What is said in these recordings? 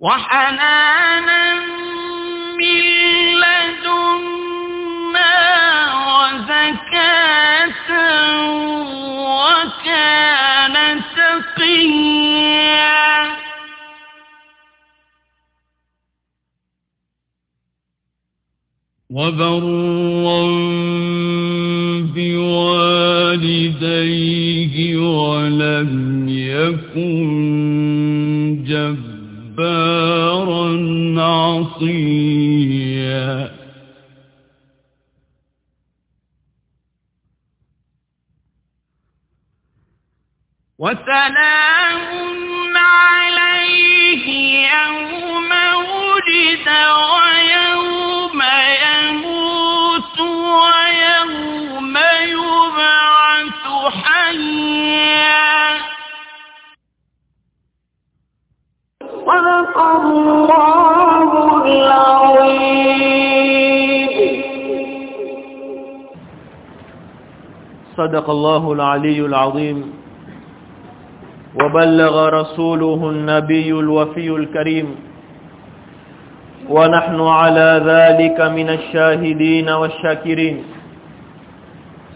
وحنانا من لدنا وزكاة وكان تقيا. وبرا بوالديه ولم يكن جبارا عصيا. وسلام صدق الله العلي العظيم. وبلغ رسوله النبي الوفي الكريم. ونحن على ذلك من الشاهدين والشاكرين.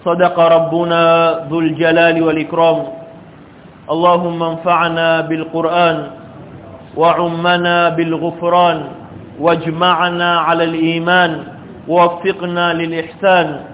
صدق ربنا ذو الجلال والإكرام. اللهم انفعنا بالقرآن وعمنا بالغفران. واجمعنا على الإيمان. ووفقنا للإحسان.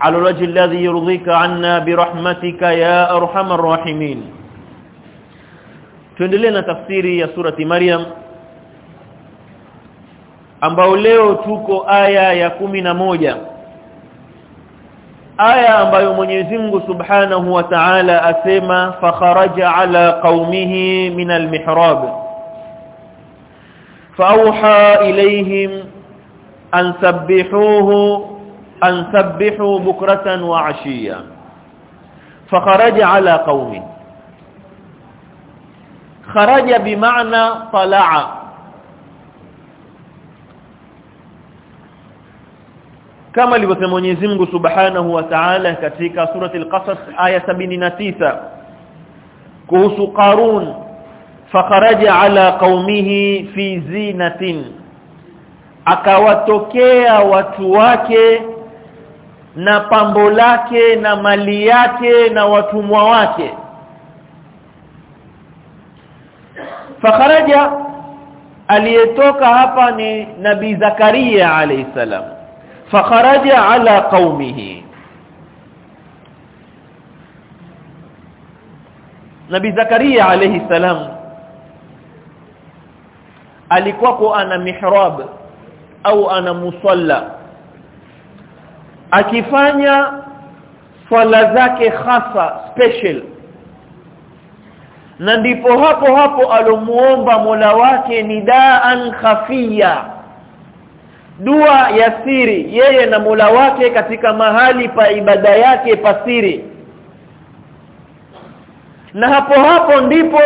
على الوجه الذي يرضيك عنا برحمتك يا أرحم الراحمين tuendelee na tafsiri ya surati Maryam ambao leo tuko aya ya kumi na moja aya ambayo Mwenyezi Mungu Subhanahu wa Ta'ala asema fakharaja ala qaumihi min almihrab فأوحى إليهم أن سبحوه أن سبحوا بكرة وعشيا فخرج على قوم. خرج بمعنى طلع. كما اللي بسم سبحانه وتعالى كتلك سورة القصص آية 79 خصوص قارون. فخرج على قومه في زينة. akawatokea watu na pambo lake na mali yake na watumwa wake. Fakharaja aliyetoka hapa ni nabi Zakaria alayhisalam fakharaja ala qaumihi nabi Zakaria alayhisalam alikuwa ana mihrab au ana musalla akifanya swala zake hasa special. Na ndipo hapo hapo alomuomba Mola wake nidaan khafia dua ya siri yeye na Mola wake katika mahali pa ibada yake pasiri na hapo hapo ndipo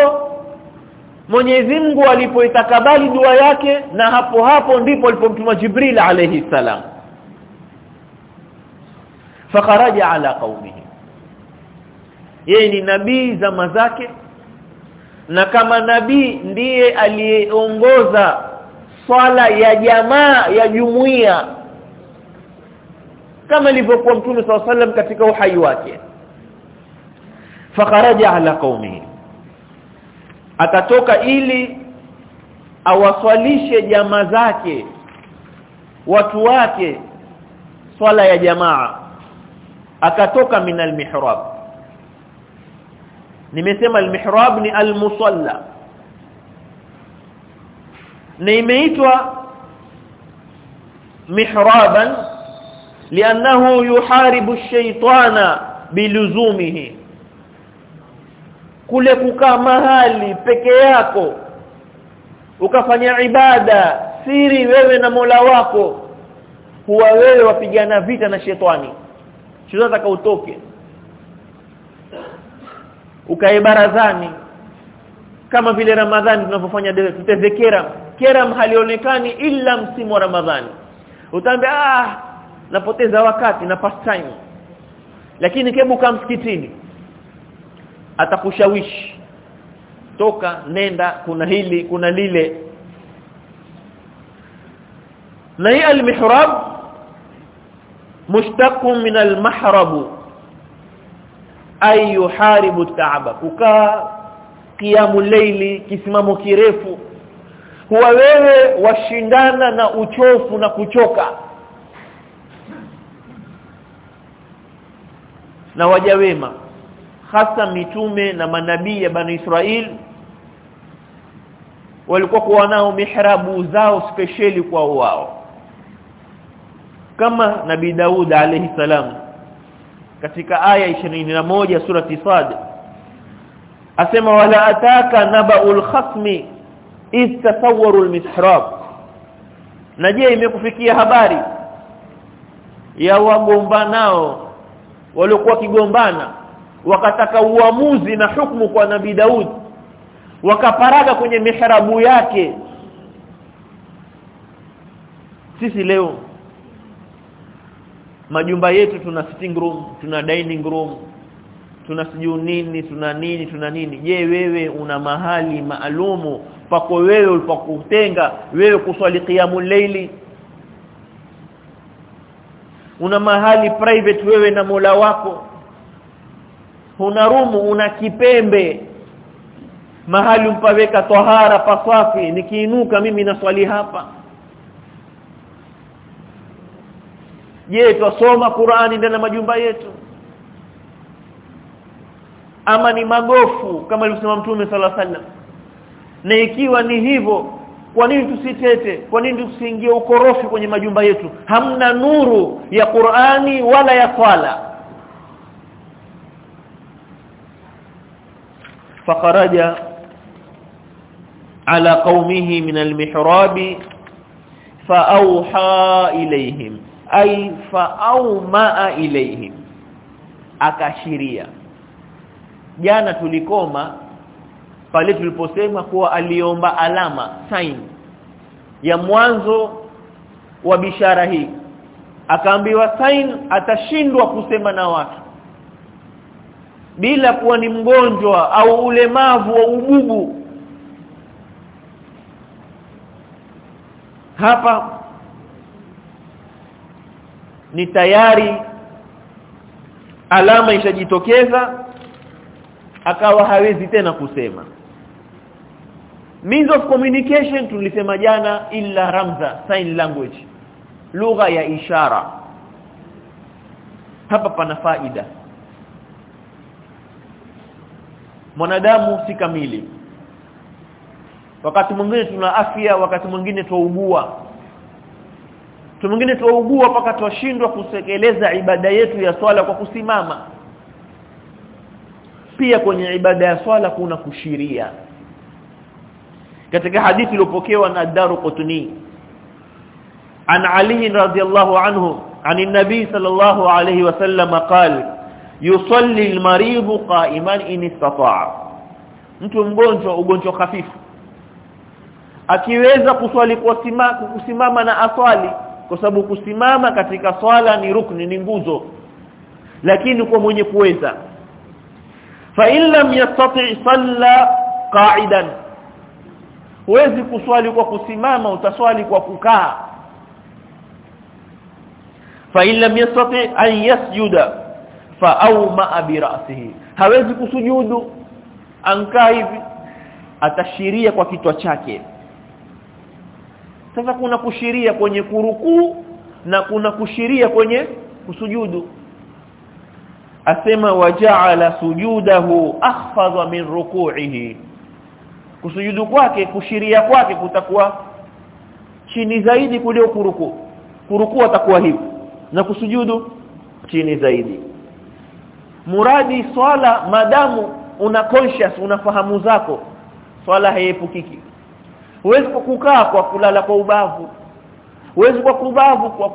Mwenyezi Mungu alipoitakabali dua yake na hapo hapo ndipo alipomtuma Jibril alayhi salam fakharaja ala qaumihi yeye ni nabii zama zake. Na kama nabii ndiye aliyeongoza swala ya jamaa ya jumuiya. Kama ilivyokuwa mtume SAW katika uhai wake. Fakharaja ala qaumihi akatoka ili awaswalishe jamaa zake watu wake swala ya jamaa akatoka min almihrab. Nimesema almihrab ni almusalla. Na imeitwa mihraban li'annahu yuharibu ash-shaytana biluzumihi. Kule kukaa mahali peke yako ukafanya ibada siri wewe na Mola wako huwa wewe wapigana vita na shetani shetani utoke ukae barazani. Kama vile Ramadhani tunavyofanya tutezekera Keram. Halionekani ila msimu wa Ramadhani. Utaambia ah napoteza wakati na past time. Lakini kama msikitini. Atakushawishi. Toka nenda kuna hili kuna lile. Na hii al-mihrab mushtaqun min almahrabu ay yuharibu at-ta'aba kukaa kiamu leili kisimamo kirefu. Huwa wewe washindana na uchofu na kuchoka. Na waja wema hasa mitume na manabii ya bani Israel walikuwa kuwa nao mihrabu zao speciali kwa wao kama nabii Daud alayhi salam. Katika aya 21 surati Sad asema wala ataka nabaul khasmi istasawwaru almihrab na je imekufikia habari ya wagombanao waliokuwa kigombana wakataka uamuzi na hukumu kwa nabii Daud wakaparaga kwenye mihrabu yake? Sisi leo majumba yetu tuna sitting room tuna dining room tuna siju nini tuna nini tuna nini. Je wewe una mahali maalumu pako wewe ulipokutenga wewe kuswali qiyamul layli? Una mahali private wewe na Mola wako? Una rumu una kipembe? Mahali mpaweka tahara pasafi nikiinuka mimi naswali hapa je twasoma Qur'ani ndani ya majumba yetu? Ama ni magofu kama alivyosema Mtume sala sallam na ikiwa ni hivyo kwa nini tusitete? Kwa nini tusiingie ukorofi kwenye majumba yetu? Hamna nuru ya Qur'ani wala ya swala. Fakaraja ala qaumihi min almihrabi fa auha ilayhim ay fa'au ma'a ilayhim. Akashiria. Jana tulikoma pale tuliposema kuwa aliomba alama sign ya mwanzo wa bishara hii. Akaambiwa sign atashindwa kusema na watu. Bila kuwa ni mgonjwa au ulemavu wa ugugu. Hapa ni tayari alama ishajitokeza akawa hawezi tena kusema. Means of communication tulisema jana illa ramza sign language lugha ya ishara. Hapa pana faida. Mwanadamu si kamili. Wakati mwingine tuna afya wakati mwingine tuugua wakati mwingine tuugua mpaka tushindwa kutekeleza ibada yetu ya swala kwa kusimama pia kwenye ibada ya swala kuna kushiria katika hadithi iliyopokewa na Daruqutni an Ali radhiyallahu anhu عن النبي صلى الله عليه وسلم قال yusalli almaridhu qa'iman in istata'a mtu mgonjwa ugonjwa hafifu akiweza kuswali kwa sima, kusimama na aswali kwa sababu kusimama katika swala ni rukni ni nguzo. Lakini kwa mwenye kuweza. Fa in lam yastati salla qa'idan. Huwezi kuswali kwa kusimama utaswali kwa kukaa. Fa in lam yastati an yasjuda fa awma bi ra'sihi. Hawezi kusujudu. Ankaa hivi. Atashiria kwa kichwa chake sasa kuna kushiria kwenye kurukuu na kuna kushiria kwenye kusujudu. Asema waja'ala sujudahu akhfadha min ruku'ihi. Kusujudu kwake kushiria kwake kutakuwa chini zaidi kuliko kurukuu. Kurukuu atakuwa hivi na kusujudu chini zaidi. Muradi swala madamu una conscious unafahamu zako. Swala haiepukiki huwezi kwa kukaa kwa kulala kwa ubavu. Huwezi kwa kubavu kwa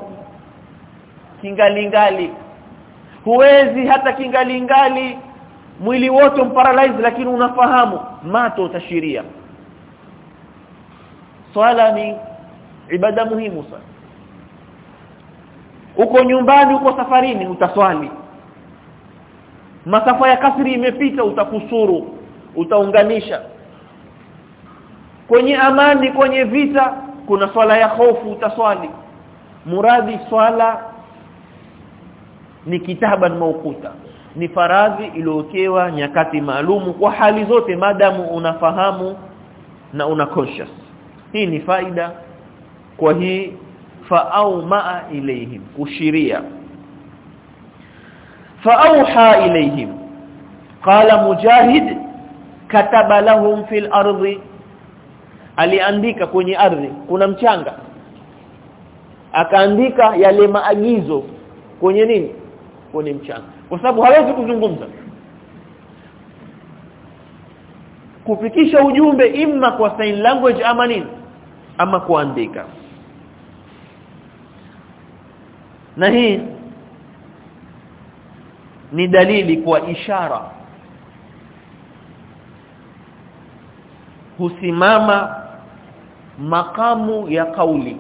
kingalingali. Huwezi hata kingalingali. Mwili wote umparalyze lakini unafahamu mato utashiria. Swala ni ibada muhimu sana. Uko nyumbani uko safarini utaswali. Masafa ya kasri imepita utakusuru utaunganisha kwenye amani kwenye vita kuna swala ya hofu utaswali. Muradhi swala ni kitaban maukuta. Ni faradhi iliyokewa nyakati maalumu kwa hali zote madamu unafahamu na una conscious. Hii ni faida kwa hii fa au maa ilayhim kushiria. Fa auha ilayhim. Qala mujahid kataba lahum fil ardi aliandika kwenye ardhi kuna mchanga. Akaandika yale maagizo kwenye nini? Kwenye mchanga. Kwa sababu hawezi kuzungumza. Kufikisha ujumbe imma kwa sign language ama nini? Ama kuandika. Na hii ni dalili kwa ishara. Husimama makamu ya kauli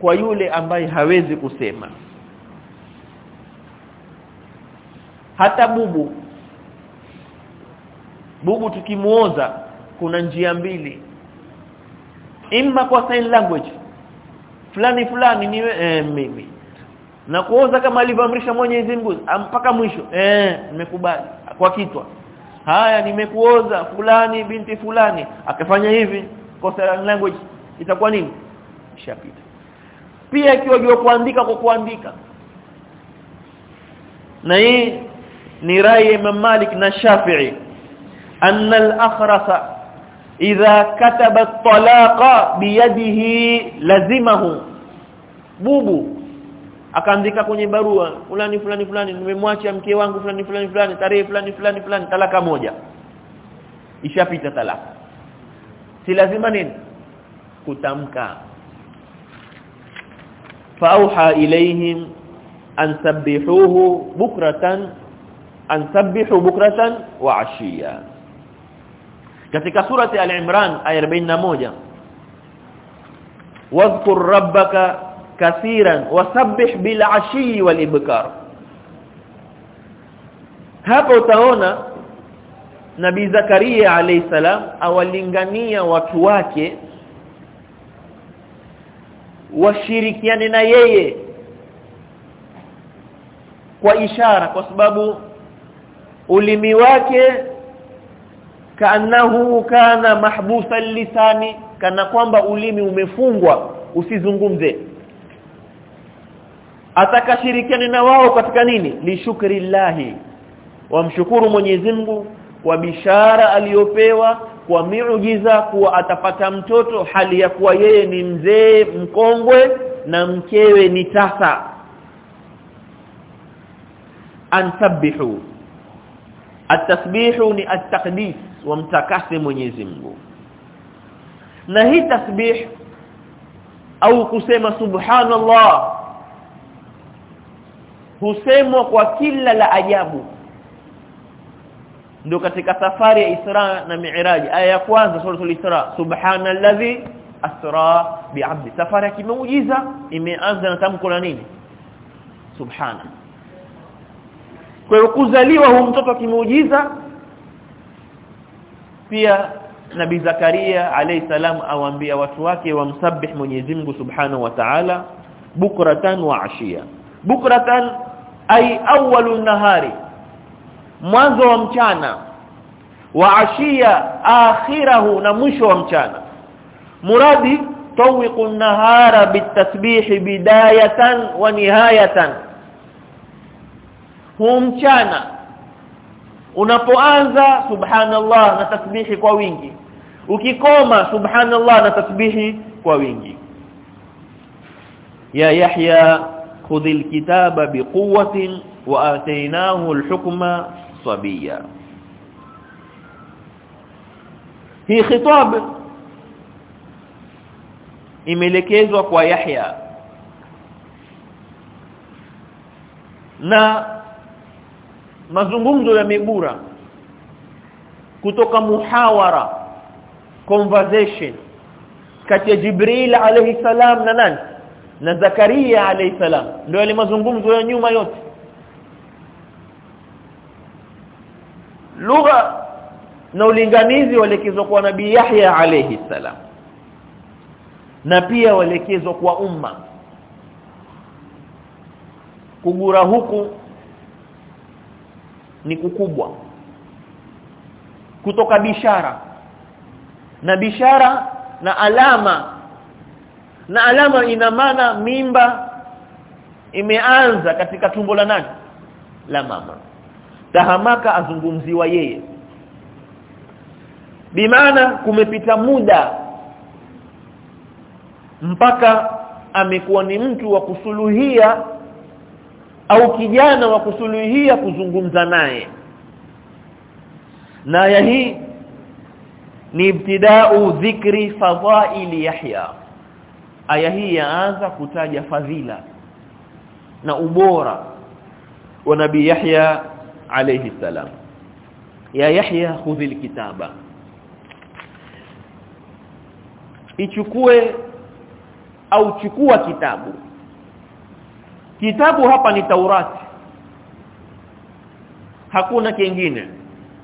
kwa yule ambaye hawezi kusema. Hata bubu bubu tukimuoza kuna njia mbili. Imma kwa sign language fulani fulani ni eh, mimi. Na kuoza kama alivyoamrisha Mwenyezi Mungu mpaka mwisho eh nimekubali kwa kitwa haya nimekuoza fulani binti fulani akafanya hivi kwa sign language itakuwa nini? Ishapita. Pia ikiwa jua kuandika kwa kuandika. Na hii ni rai Imam Malik na Shafi'i. Anna al-akhrasa idha kataba at-talaqa biyadihi lazimahu. Bubu akaandika kwenye barua fulani fulani fulani nimemwacha mke wangu fulani fulani fulani tarehe fulani fulani fulani talaka moja. Ishapita talaka. Si lazima nini kutamka. Fauha ilaihim an sabbihuhu bukratan an sabbihu bukratan wa ashiya. Katika surati al-imran aya 41 wadhkur rabbaka kathiran wasabbih bil ashi wal ibkar. Hapo utaona nabii zakaria alayhisalam awalingania watu wake washirikiane na yeye kwa ishara kwa sababu ulimi wake kaanahu kana mahbusa lisani kana kwamba ulimi umefungwa usizungumze. Atakashirikiane na wao katika nini? Lishukrillahi wamshukuru Mwenyezi Mungu kwa bishara aliyopewa kwa miujiza kuwa atapata mtoto hali ya kuwa yeye ni mzee mkongwe na mkewe ni tasa. Ansabbihu atasbihu ni at-taqdis wamtakase Mwenyezi Mungu. Na hii tasbih au kusema subhanallah husemwa kwa kila la ajabu ndio katika safari ya Isra na Mi'raj. Aya ya kwanza suratul Isra subhanalladhi asra bi'abdi. Safari ya kimuujiza imeanza na tamko la nini? Subhana. Kwa hiyo kuzaliwa huyu mtoto kimuujiza pia nabii Zakaria alayhi salam awaambia watu wake wamsabih Mwenyezi Mungu Subhanahu wa Ta'ala bukratan wa ashia. Bukratan ay awwalun nahari mwanzo wa mchana wa ashia akhirahu na mwisho wa mchana. Muradi tawiqu nahara bitasbih bidayatan wa nihayatan. Mchana unapoanza subhanallah na tasbihi kwa wingi. Ukikoma subhanallah na tasbihi kwa wingi. Ya yahya khudhil kitaba biquwwatin wa atainahu alhukma sabiyya hii khitab imeelekezwa kwa Yahya. Na mazungumzo ya mibura kutoka muhawara conversation kati ya Jibril alayhi salam na nani? Na Zakaria alayhi salam. Ndio yale mazungumzo ya nyuma yote lugha na ulinganizi walekezwa kwa nabii Yahya alayhi salam. Na pia walekezwa kwa umma. Kugura huku ni kukubwa. Kutoka bishara. Na bishara na alama. Na alama ina maana mimba imeanza katika tumbo la nani? La mama tahamaka azungumziwa yeye. Bimaana kumepita muda mpaka amekuwa ni mtu wa kusuluhia au kijana wa kusuluhia kuzungumza naye. Na ya hii ni ibtida'u dhikri fadhaili Yahya. Aya hii yaanza kutaja fadhila na ubora wa nabii Yahya alayhi salam. Ya Yahya khudhil kitaba ichukue au chukua kitabu. Kitabu hapa ni Taurati hakuna kingine.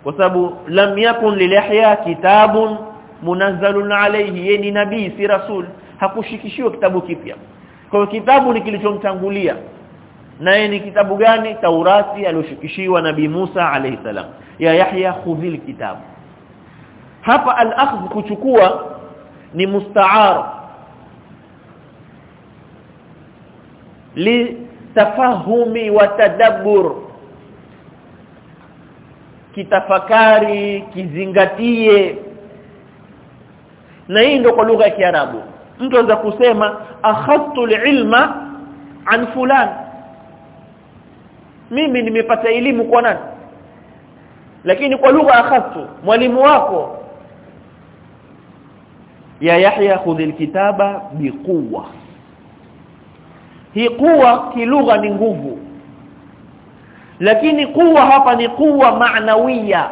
Kwa sababu lam yakun lilihya kitabun munazzalun alayhi yeye ni nabii si rasul. Hakushikishiwa kitabu kipya. Kwa kitabu ni kilichomtangulia naye ni kitabu gani? Taurati aliyoshikishiwa nabii Musa alayhi salam. Ya Yahya khudhil kitabu hapa al-akhdh kuchukua ni musta'ar. Li tafahumi wa tadabbur. Kitafakari kizingatie. Na hii ndio kwa lugha ya Kiarabu. Mtu anaweza kusema akhadtu al-ilma an fulan mimi nimepata elimu kwa nani lakini kwa lugha akhadtu mwalimu wako ya Yahya khudhil kitaba biquwa hii kuwa kilugha ni nguvu lakini kuwa hapa ni kuwa maanawiya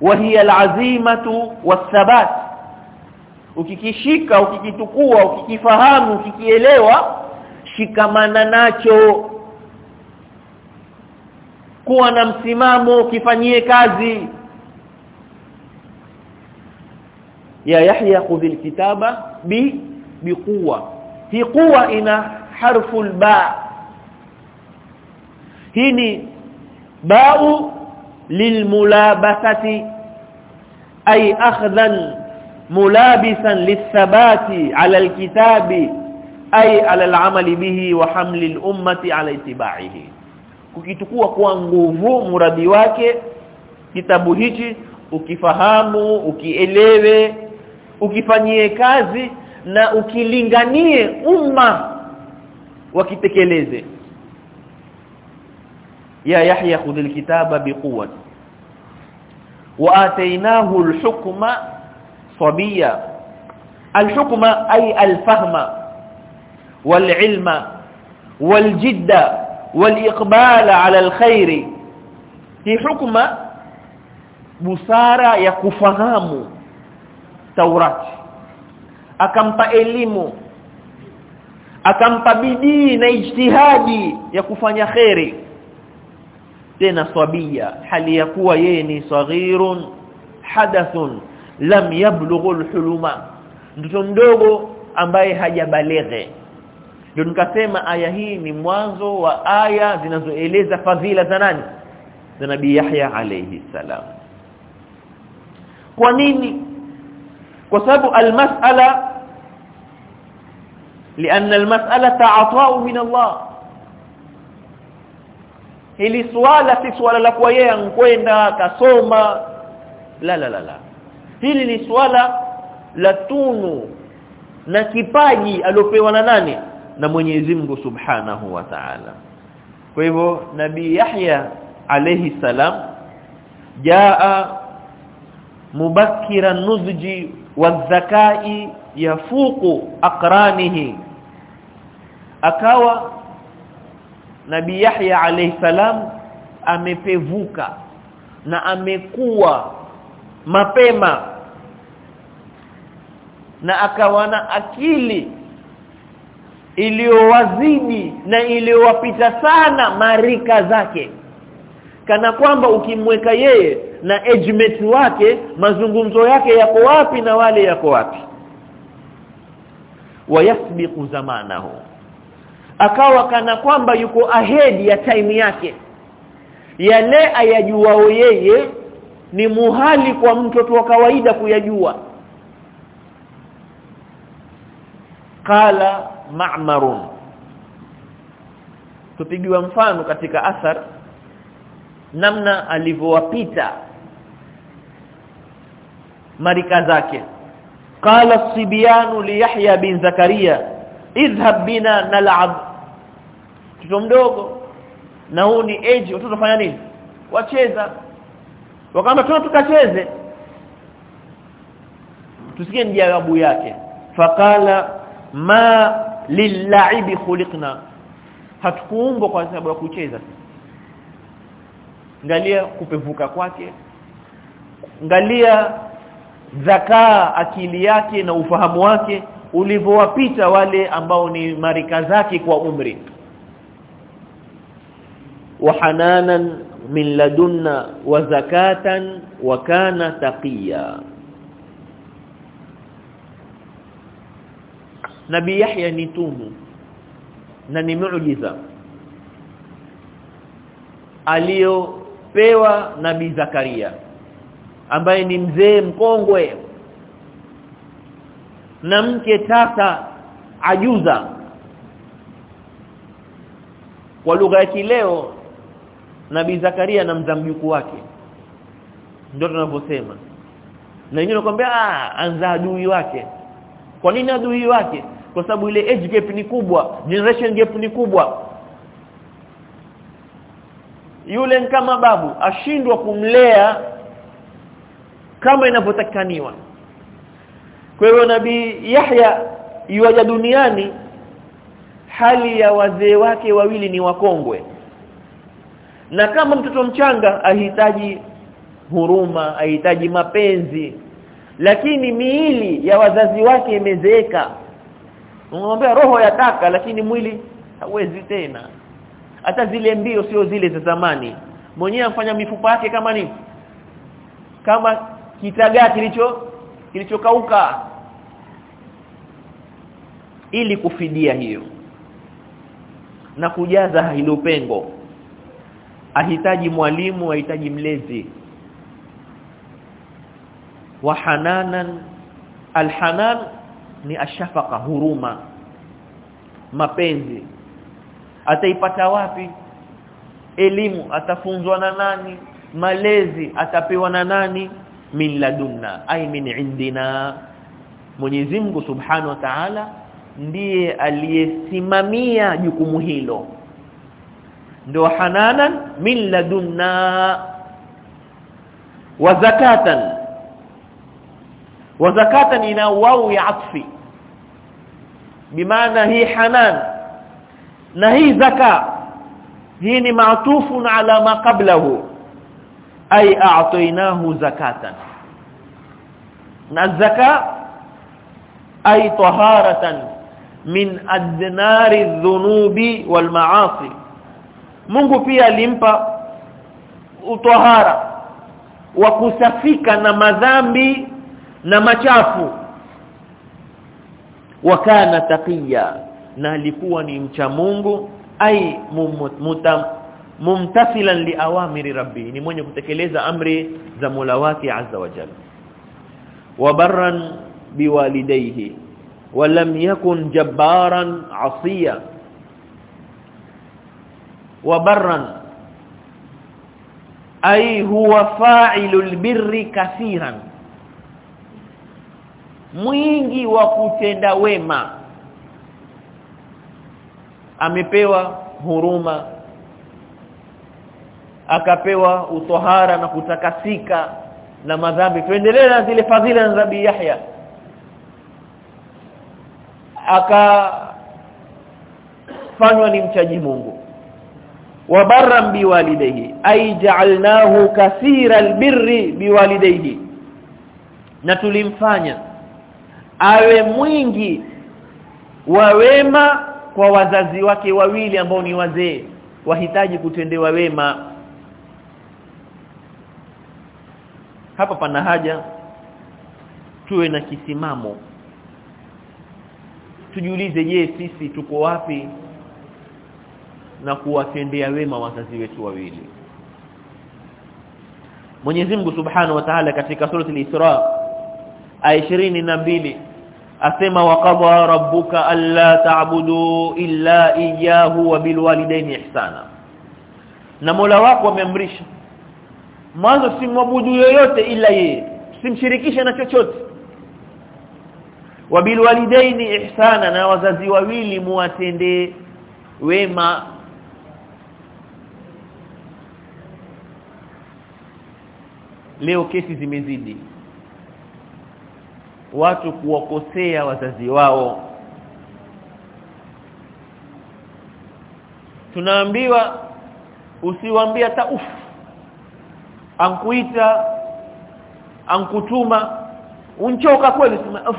وهي العزيمه والثبات ukikishika ukikitukua ukikifahamu ukikielewa shikamana nacho kuwa na msimamo ukifanyie kazi. Ya Yahya khudhil kitaba bi biquwa hii quwa ina harfu ba hii ni ba'u lilmulabasati ay akhdhan mulabisan lithabati ala alkitabi ay ala al'amali bihi wa hamli al-ummati ala ittiba'ihi kukitukua kwa nguvu muradi wake kitabu hichi ukifahamu ukielewe ukifanyie kazi na ukilinganie umma wakitekeleze. Ya yahya khudhil kitaba biquwwati wa atainahu alhukma sabiya alhukma ay alfahma walilma waljidda waliqbal ala alkhair hi hukma busara ya kufahamu taurati akampa elimu akampa bidii na ijtihadi ya kufanya khairi tena swabia hali ya kuwa yeye ni saghirun hadathun lam yablughu alhuluma mtoto mdogo ambaye hajabaleghe ndio nikasema aya hii ni mwanzo wa aya zinazoeleza fadhila za nani za nabii Yahya alayhi salam kwa nini kwa sababu almas'ala لأن المسألة عطاء من الله hili swala si swala la kwa yeye ankwenda kasoma la la la la hili ni swala la tunu na kipaji aliopewa na nani Na Mwenyezi Mungu Subhanahu wa Ta'ala. Kwa hivyo nabii Yahya alayhi salam jaa mubakkiran nuzji wadhakai yafuqu aqranihi. Akawa nabii Yahya alayhi salam amepevuka na amekuwa mapema na akawa na akili iliyowazidi na iliyowapita sana marika zake. Kana kwamba ukimweka yeye na ejmate wake mazungumzo yake yako wapi na wale yako wapi? Wayasbiqu zamanahu. Akawa kana kwamba yuko ahead ya time yake. Yale ayajuao yeye ni muhali kwa mtoto wa kawaida kuyajua. Qala ma'marun. Tupigiwa mfano katika athar namna alivyowapita marika zake. Qala sibyanu li yahya bin zakaria idhhab bina nal'ab. Mtoto mdogo na huu ni age watoto fanya nini? Wacheza. Wakamba tuna tukacheze. Tusikie jawabu yake. Faqala ma lilla'ibi khuliqna. Hatukuumbwa kwa sababu ya kucheza. Ngalia kupevuka kwake. Ngalia zakaa akili yake na ufahamu wake ulivyowapita wale ambao ni marika zake kwa umri. Wahananan min ladunna wa zakatan wa kana taqiya Nabii Yahya ni tumu na ni muujiza aliyopewa Nabii Zakaria ambaye ni mzee mkongwe na mke tata ajuza. Kwa lugha ya kileo Nabii Zakaria na mzamjuku wake ndio tunavyosema. Na wengine nakwambia ah anza adui wake. Kwa nini adui wake kwa sababu ile age gap ni kubwa generation gap ni kubwa. Yule kama babu ashindwa kumlea kama inavyotakaniwa. Kwa hiyo nabii Yahya yuaja duniani hali ya wazee wake wawili ni wakongwe. Na kama mtoto mchanga ahitaji huruma ahitaji mapenzi. Lakini miili ya wazazi wake imezeeka unamwambia roho yataka lakini mwili hawezi tena. Hata zile mbio sio zile za zamani. Mwenyewe afanya mifupa yake kama nini? Kama kitagaa kilicho kilichokauka. Ili kufidia hiyo na kujaza hilo pengo ahitaji mwalimu ahitaji mlezi. Wa hananan alhanan ni ashafaka huruma mapenzi. Ataipata wapi? Elimu atafunzwa na nani? Malezi atapewa na nani? Min ladunna ay min indina. Mwenyezi Mungu Subhanahu wa Ta'ala ndiye aliyesimamia jukumu hilo. Ndio hananan min ladunna wa zakatan wa zakatan ina wau ya atfi. Bimaana hii hanan. Na hii zaka. Hii ni maatufun ala ma qablahu. Ay a'tainahu zakatan. Na zaka ay taharatan min adnari dhunubi wal maasi. Mungu pia alimpa utahara wa kusafika na madhambi na machafu. Wakana taqiya na alikuwa ni mcha Mungu ai mumtasilan li awamiri rabbi ni mwenye kutekeleza amri za Mola wake azza wa jalla. Wabarran biwalidayhi walam yakun jabbaran asiya. Wabarran ai huwa fa'ilul birri kathiran mwingi wa kutenda wema. Amepewa huruma akapewa utohara na kutakasika na madhambi. Tuendelee na zile fadhila za Nabii Yahya. Akafanywa ni mchaji Mungu. Wabarran biwalidayhi ai ja'alnahu kathira albirri biwalidayhi na tulimfanya awe mwingi wa wema kwa wazazi wake wawili ambao ni wazee. Wahitaji kutendewa wema. Hapa pana haja tuwe na kisimamo. Tujiulize je sisi tuko wapi na kuwatendea wema wazazi wetu wawili? Mwenyezi Mungu Subhanahu wa Ta'ala katika sura al-Isra aya 22 asema waqadha rabbuka alla ta'budu illa iyyahu wa bil walidayni ihsana. Na Mola wako ameamrisha. Mwanzo simwabudu yoyote ila yeye. Simshirikishe na chochote. Wa wabilwalidaini ihsana na wazazi wawili muwatende wema. Leo kesi zimezidi watu kuwakosea wazazi wao. Tunaambiwa usiwaambie hata uf ankuita ankutuma. Unchoka kweli sema uf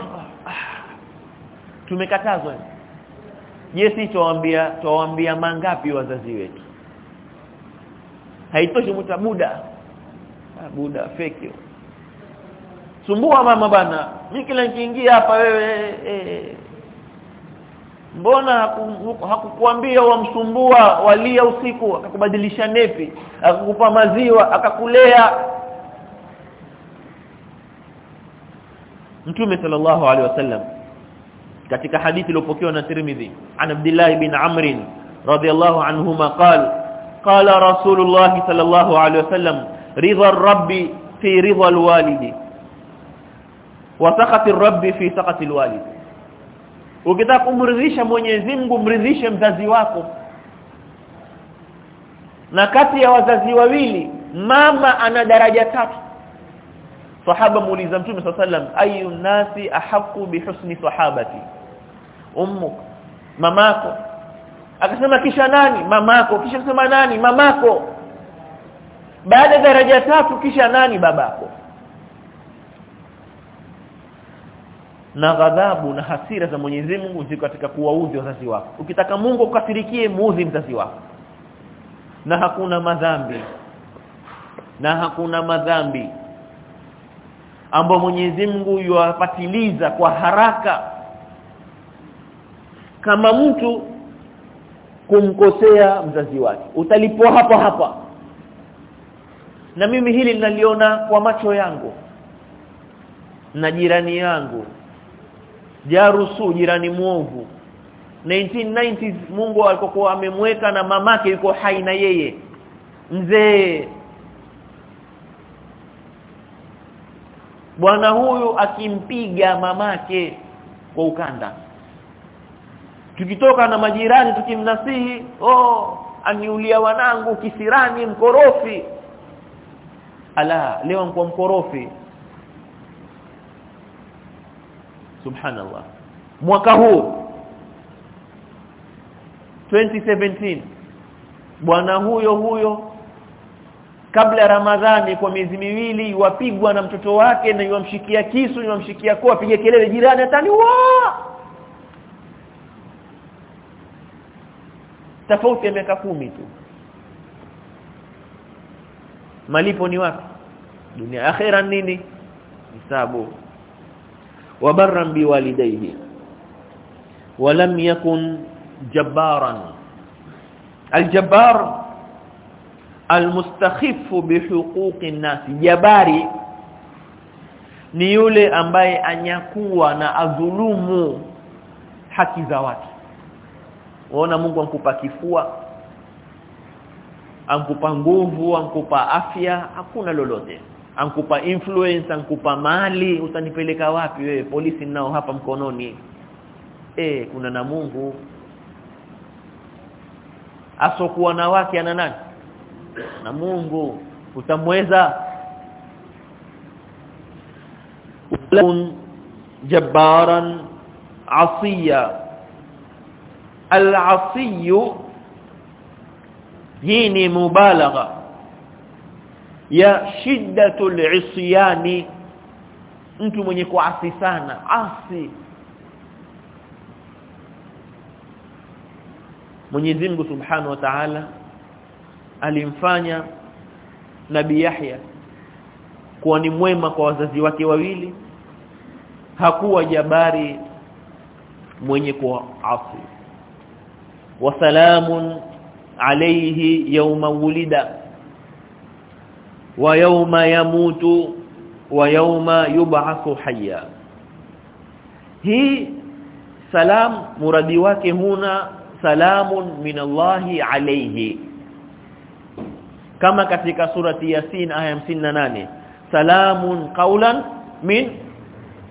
tumekatazwa. Je si tuwaambia tuwaambia mangapi wazazi wetu? Haitoshi mtabuda buda. Fake sumbua mama bana. Mimi kila nikiingia hapa wewe e, mbona hakukuambia haku wamsumbua walia usiku akakubadilisha nepi akakupa maziwa akakulea? Mtume sallallahu alaihi wasallam katika hadithi iliyopokewa na Tirmidhi an Abdullah ibn Amr radhiyallahu anhuma qala qala Rasulullah sallallahu alaihi wasallam ridha ar-rabbi fi ridha al-walidi wa saqati ar-rabbi fi sakati al-walid. Ukitaka kumridhisha Mwenyezi Mungu mridhishe mzazi wako. Na kati ya wazazi wawili mama ana daraja tatu. Sahaba muuliza mtume sallam ayu nasi ahaqu bihusni sahabati? Ummuk. Mamako. Akasema kisha nani? Mamako. Kisha sema nani? Mamako. Baada daraja tatu kisha nani babako na ghadhabu na hasira za Mwenyezi Mungu ziko katika kuwaudhi wazazi wako. Ukitaka Mungu ukafirikie muudhi mzazi wako. Na hakuna madhambi. Na hakuna madhambi ambao Mwenyezi Mungu yuwapatiliza kwa haraka. Kama mtu kumkosea mzazi wake utalipwa hapa hapa na mimi hili ninaliona kwa macho yangu na jirani yangu jarusu jirani muovu 1990s Mungu alikokuwa amemweka na mamake yuko hai na yeye. Mzee. Bwana huyu akimpiga mamake kwa ukanda. Tukitoka na majirani tukimnasihi oh aniulia wanangu kisirani mkorofi. Ala leo mko mkorofi subhanallah. Mwaka huu. 2017 bwana huyo huyo kabla ya Ramadhani kwa miezi miwili wapigwa na mtoto wake na yamshikia kisu yamshikia kwa apige kelele jirani atani wa tofauti ya miaka kumi tu. Malipo ni wapi? Dunia akhera nini? Hisabu wa barran biwalidayhi wa lam yakun jabbaran. Aljabbar almustakhifu bihuquqi an-nas. Jabari ni yule ambaye anyakuwa na adhulumu haki za watu. Waona Mungu ankupa kifua ankupa nguvu ankupa afya hakuna lolote ankupa influence ankupa mali utanipeleka wapi wewe? Polisi nao hapa mkononi. Eh kuna na Mungu. Asokuwa na wake ana nani? Na Mungu. Utamweza. Jabbaran asiya. Al-asiyu. Hii ni mubalagha ya shiddatul isyani. Mtu mwenye kuasi sana asi. Mwenyezi Mungu Subhanahu wa Ta'ala alimfanya Nabii Yahya kuwa ni mwema kwa wazazi wake wawili. Hakuwa jabari mwenye kuasi. Wasalamun alayhi yawma wulida wa yawma yamutu wa yawma yub'athu hayya. Hii salam muradi wake huna salamun min Allahi alayhi. Kama katika surati yasin aya 58 salamun qaulan min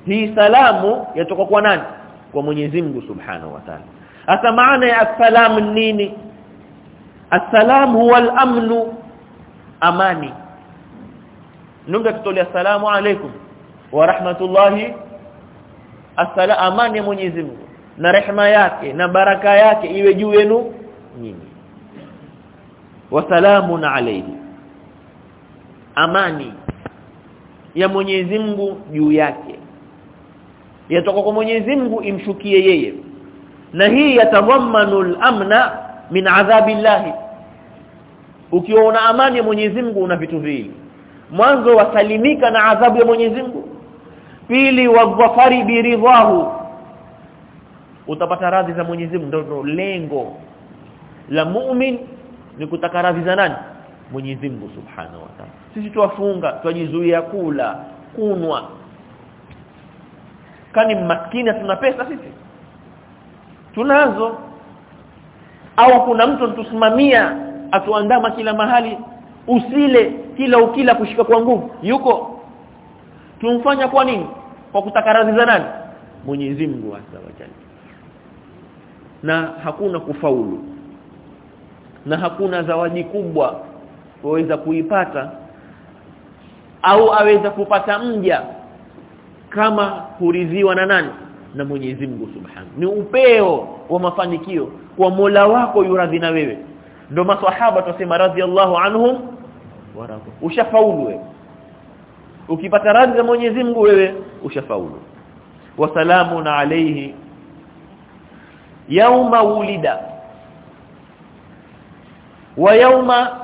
hii salamu yatoka kwa nani? Kwa Mwenyezi Mungu Subhanahu wa Ta'ala. Hasa maana ya assalam nini? Assalam huwa al-amnu amani nunga tutolea salamu alaykum wa rahmatullahi asala amani ya Mwenyezi Mungu. Na rehema yake na baraka yake iwe juu yenu nyinyi. Wa salamun alayhi amani ya Mwenyezi Mungu juu yake. Yatoka kwa Mwenyezi Mungu imshukie yeye. Na hii yatadhammanu al-amna min adhabillahi. Ukiona amani ya Mwenyezi Mungu una vitu viwili mwanzo wasalimika na adhabu ya Mwenyezi Mungu. Pili wadhafari biridhahu utapata radhi za Mwenyezi Mungu. Ndio lengo la mu'min ni kutaka radhi za nani? Mwenyezi Mungu Subhanahu wa Ta'ala. Sisi tuwafunga tuwajizuia kula kunwa. Kani maskini tuna pesa sisi? Tunazo. Au kuna mtu tusimamia atuandama kila mahali usile kila ukila kushika kwa nguvu. Yuko. Tumfanya kwa nini? Kwa kutaka radhi za nani? Mwenyezi Mungu Azza na hakuna kufaulu. Na hakuna zawadi kubwa waweza kuipata au aweza kupata mja kama huridhiwa na nani? Na Mwenyezi Mungu Subhanahu. Ni upeo wa mafanikio. Kwa Mola wako yuradhi na wewe. Ndio maswahaba tusema radhiallahu anhum ushafaulu wewe. Ukipata radhi za Mwenyezi Mungu wewe ushafaulu. Wa wasalamun alayhi. Yauma ulida wa yauma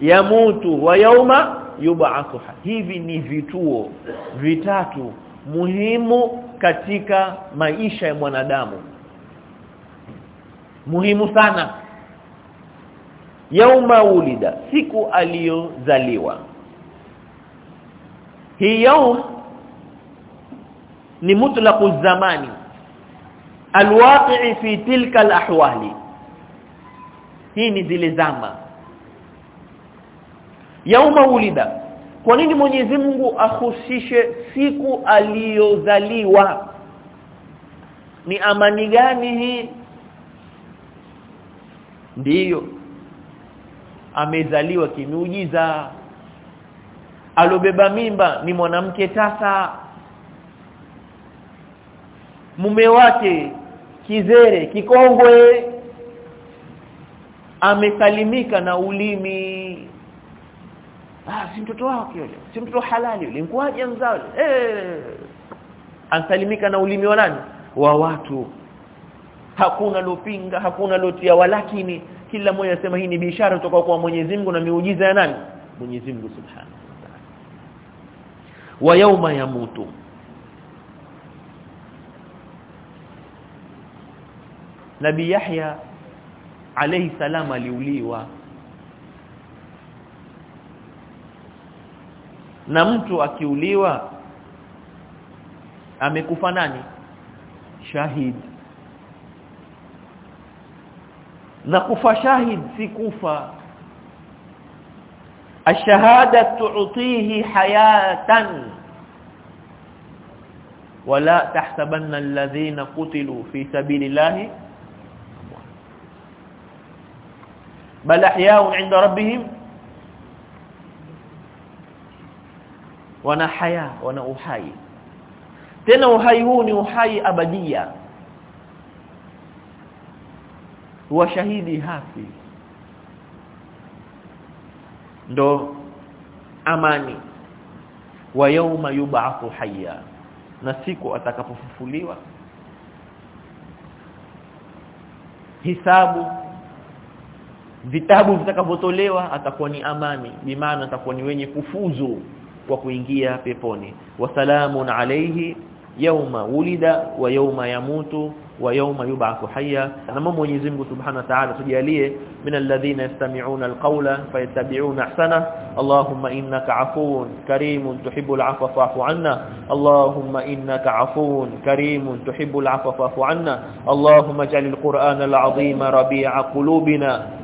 yamutu. Wa yauma yub'athu. Hivi ni vituo vitatu muhimu katika maisha ya mwanadamu. Muhimu sana yauma ulida siku aliyozaliwa. Hii yaum ni mutlaqu zamani alwaqi fi tilka alahwali. Hii ni zile zama. Yauma ulida kwa nini Mwenyezi Mungu ahusishe siku aliyozaliwa? Ni amani gani hii? Ndiyo amezaliwa kimuujiza alobeba mimba ni mwanamke tasa mume wake kizere kikongwe. Amesalimika na ulimi. Ah si mtoto wake yule si mtoto halali yule mkuaje mzao eh. Ansalimika na ulimi wa nani? Wa watu. Hakuna lopinga hakuna lotia walakini kila mmoja anasema hii ni biashara kutoka kwa Mwenyezi Mungu na miujiza ya nani? Mwenyezi Mungu Subhanahu wa yauma yamutu. Nabii Yahya alayhi salam aliuliwa. Na mtu akiuliwa amekufa nani? Shahid na kufa shahid si kufa ashahada tu'tihi hayatan wala tahsabanna alladhina qutilu fi sabilillahi bal ahya'un 'inda rabbihim wana haya wana uhai tena uhai huu ni uhai abadia wa shahidi hafi. Ndo amani wa yauma yub'athu hayya. Na siku atakapofufuliwa. Hisabu vitabu vitakavyotolewa atakuwa ni amani. Bimaana atakuwa ni wenye kufuzu kwa kuingia peponi. Wasalamun alayhi yauma wulida wa yauma yamutu wa yawma yub'athu hayya. Na Mwenyezi Mungu Subhanahu wa Ta'ala tujalie min alladhina yastami'una alqawla fayattabi'una ahsana. Allahumma innaka 'afuwun karimun tuhibbul 'afwa fa'fu 'anna. Allahumma innaka 'afuwun karimun tuhibbul 'afwa fa'fu 'anna. Allahumma ij'alil alqur'ana al-'azima rabi'a qulubina